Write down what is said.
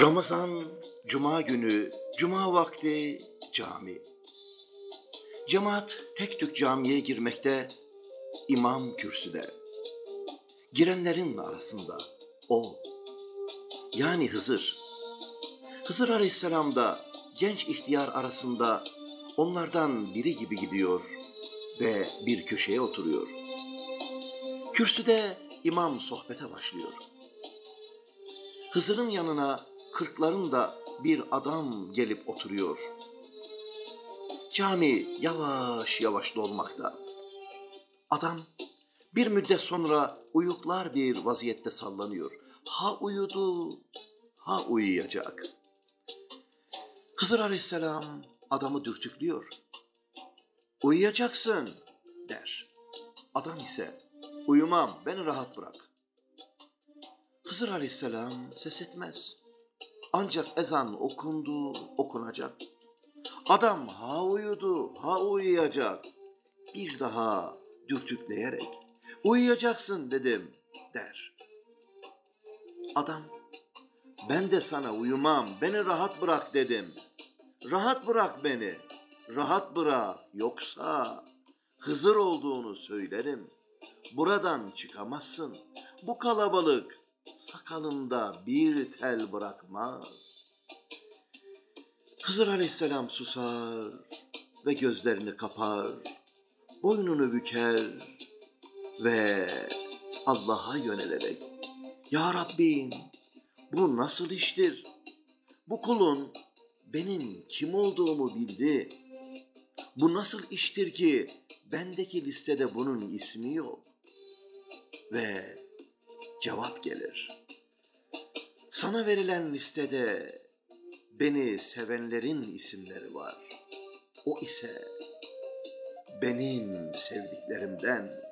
Ramazan, Cuma günü, Cuma vakti cami. Cemaat tek tük camiye girmekte, imam kürsüde. Girenlerin arasında o, yani Hızır. Hızır Aleyhisselam da genç ihtiyar arasında onlardan biri gibi gidiyor ve bir köşeye oturuyor. Kürsüde imam sohbete başlıyor. Hızır'ın yanına kırklarında bir adam gelip oturuyor. Cami yavaş yavaş dolmakta. Adam bir müddet sonra uyuklar bir vaziyette sallanıyor. Ha uyudu, ha uyuyacak. Hızır Aleyhisselam adamı dürtüklüyor. Uyuyacaksın der. Adam ise uyumam beni rahat bırak. Hızır Aleyhisselam ses etmez. Ancak ezan okundu, okunacak. Adam ha uyudu, ha uyuyacak. Bir daha dürtükleyerek uyuyacaksın dedim der. Adam ben de sana uyumam, beni rahat bırak dedim. Rahat bırak beni, rahat bırak yoksa Hızır olduğunu söylerim. Buradan çıkamazsın. Bu kalabalık sakalında bir tel bırakmaz. Hızır aleyhisselam susar ve gözlerini kapar, boynunu büker ve Allah'a yönelerek Ya Rabbim bu nasıl iştir? Bu kulun benim kim olduğumu bildi. Bu nasıl iştir ki bendeki listede bunun ismi yok? Ve cevap gelir. Sana verilen listede beni sevenlerin isimleri var. O ise benim sevdiklerimden